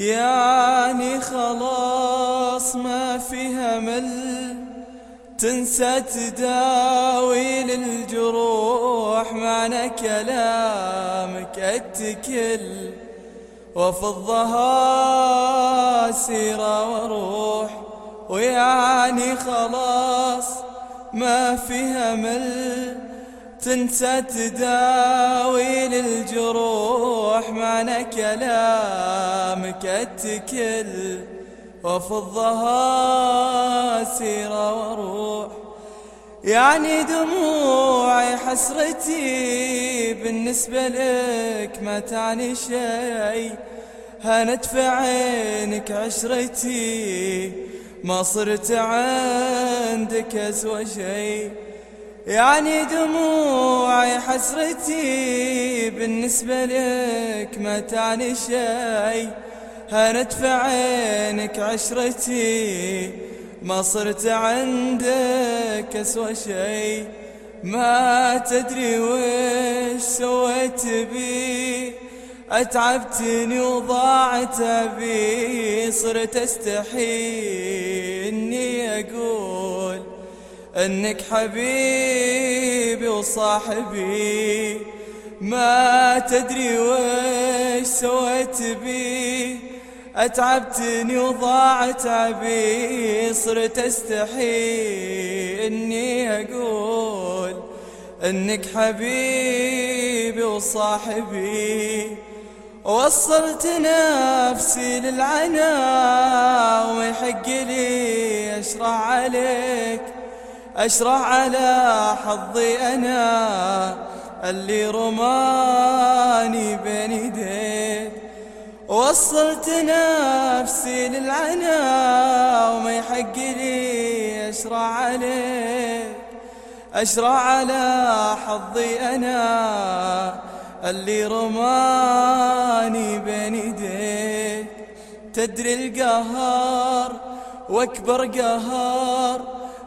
يعني خلاص ما فيها مل. تنسى تداوي للجروح معنى كلامك اتكل وفضها سيرة وروح ويعني خلاص ما فيها مل. تنسى تداوي للجروح معنى كلامك اتكل وفضها سيرة وروح. يعني دموعي حسرتي بالنسبة لك ما تعني شي هانت في عينك عشرتي ما صرت عندك أسوى شي يعني دموعي حسرتي بالنسبة لك ما تعني شي هانت في عينك عشرتي؟ ما صرت عندك أسوى شي ما تدري وش سويت بي. أتعبتني وضاعت بي. صرت أستحي إني أقول إنك حبيبي وصاحبي. ما تدري وش سويت بي. أتعبتني وضاعت عبي صرت أستحي إني أقول إنك حبيبي وصاحبي. وصلت نفسي للعنا وما يحق لي أشرع عليك أشرع على حظي أنا اللي رماني بين يديك. وصلت نفسي للعنا وما يحق لي أشرع عليك أشرع على حظي أنا. اللي رماني بين يديك تدري القهار وأكبر قهار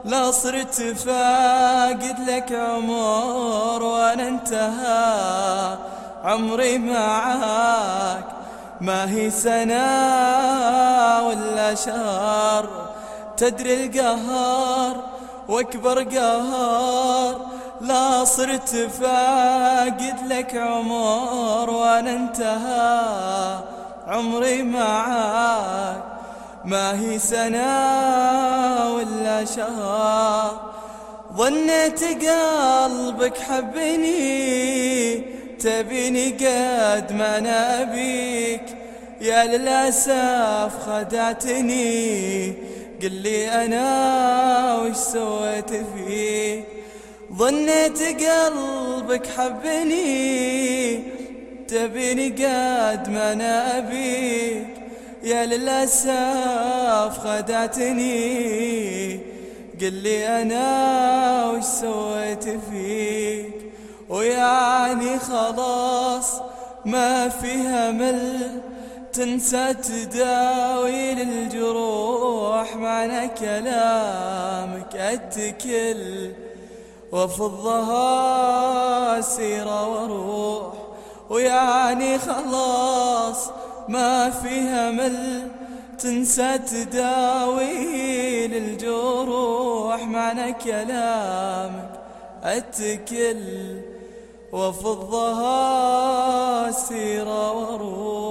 لا صرت فاقد لك عمر وأنا انتهى عمري معاك ما هي سنة ولا شهر تدري القهار وأكبر قهار لا صرت فاقد لك عمر وأنا انتهى عمري معاك ما هي سنة ولا شهر ظنيت قلبك حبني. تبيني قد ما أنا ابيك يا للأسف خدعتني. قل لي أنا وش سويت فيك؟ ظنيت قلبك حبني. تبيني قد ما أنا ابيك يا للأسف خدعتني. قل لي أنا وش سويت فيك؟ ويعني خلاص ما فيها مل تنسى تداوي للجروح معنى كلامك اتكل وفضها سيرة وروح. ويعني خلاص ما فيها مل تنسى تداوي للجروح معنى كلامك اتكل وفضها سيرة وروح.